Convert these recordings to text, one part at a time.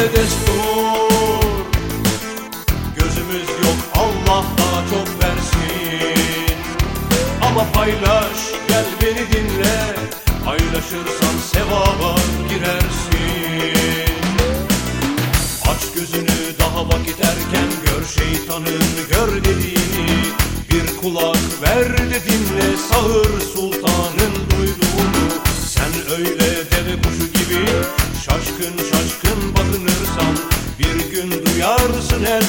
böyle destur. Gözümüz yok Allah daha çok versin. Ama paylaş gel beni dinle. Paylaşırsan sevaba girersin. Aç gözünü daha vakit erken Gör şeytanın gör dediğini. Bir kulak ver de dinle Sağır sultanın duyduğunu. Sen öyle deve kuşu gibi şaşkın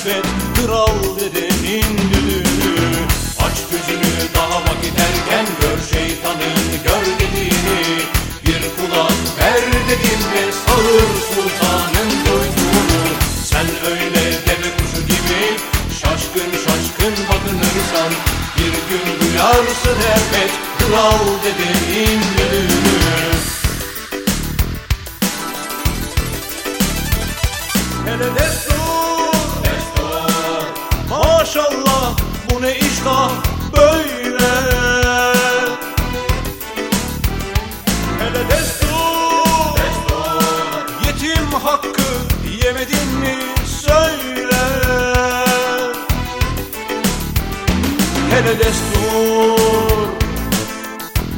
elbet kral dedenin düdüğünü Aç gözünü daha vakit erken gör şeytanın gör dediğini. Bir kulak ver de dinle sağır sultanın duyduğunu Sen öyle deve kuşu gibi şaşkın şaşkın bakınırsan Bir gün duyarsın elbet kral dedenin düdüğünü. Hele destur, iştah böyle. Hele destur, destur Yetim hakkı yemedin mi söyle. Hele destur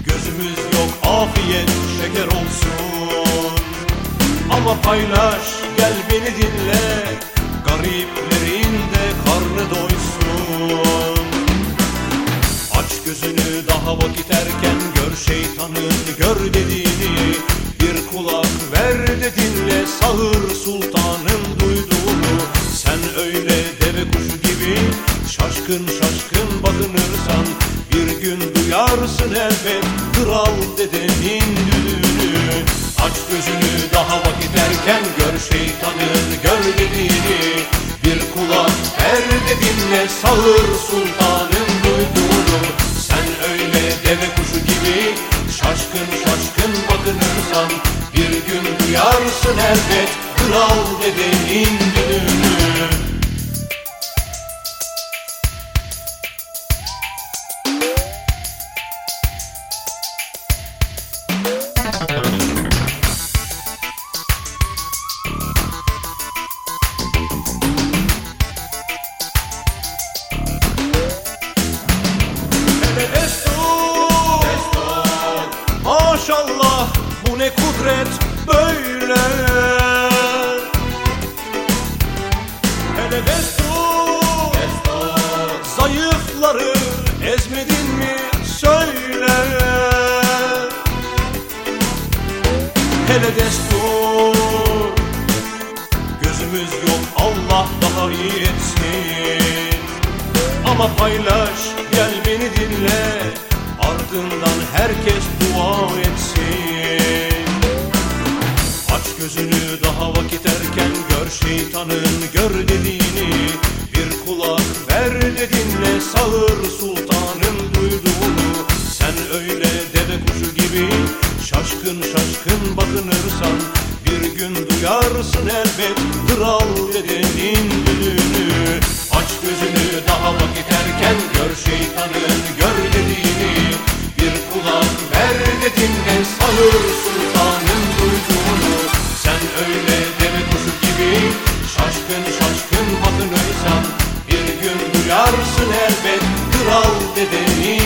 Gözümüz yok afiyet şeker olsun. Ama paylaş gel beni dinle Gariplerin de karnı doysun Aç gözünü daha vakit erken gör şeytanın gör dediğini. Bir kulak ver de dinle sağır sultanın duyduğunu. Sen öyle deve kuşu gibi şaşkın şaşkın bakınırsan Bir gün duyarsın elbet kral dedenin düdüğünü Aç gözünü daha vakit erken gör şeytanın gör dediğini. Bir kulak ver de dinle sağır sultanın duyduğunu şaşkın bakınırsan Bir gün duyarsın elbet. Kral dedenin düdüğünü kudret böyle. Hele destur, destur Zayıfları ezmedin mi söyle. Hele destur Gözümüz yok Allah daha iyi etsin. Ama paylaş gel beni dinle Ardından herkes dua etsin gözünü daha vakit erken gör şeytanın gör dediğini. Bir kulak ver de dinle sağır sultanın duyduğunu. Sen öyle deve kuşu gibi şaşkın şaşkın bakınırsan Bir gün duyarsın elbet kral öyle deve kuşu gibi. Şaşkın şaşkın bakınırsan Bir gün duyarsın elbet kral dedenin